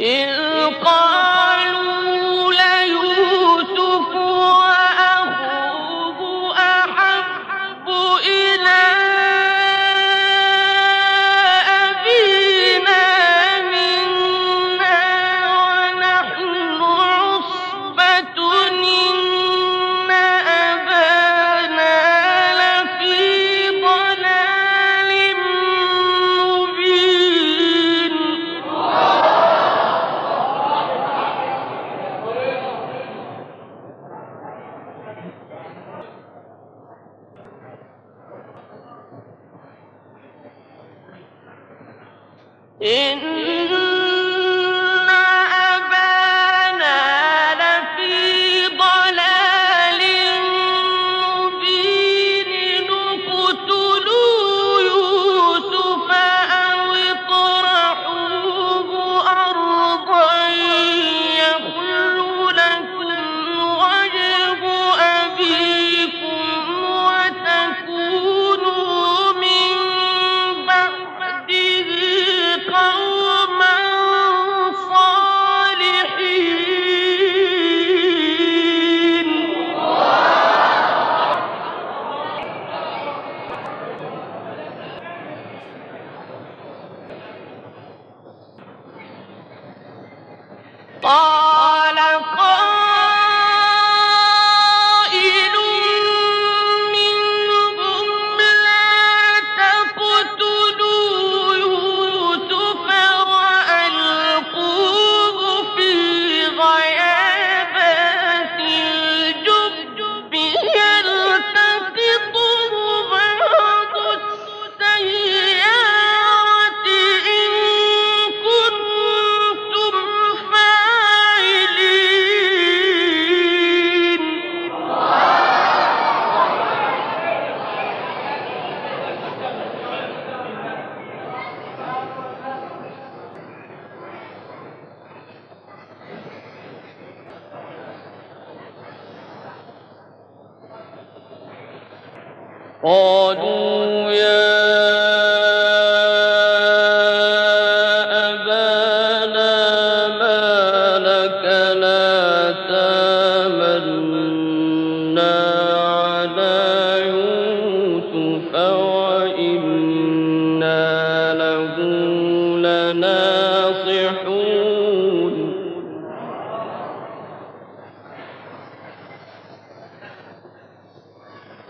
إذ قال In 啊 قالوا يا أبانا ما لك لا تامنا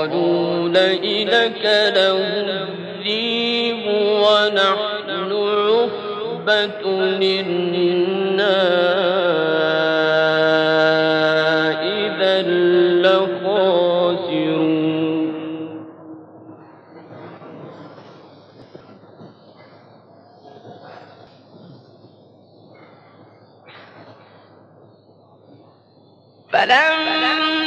قالوا لئلك له الذيب ونحن عقبة إنا إذا لخاسرون. فلما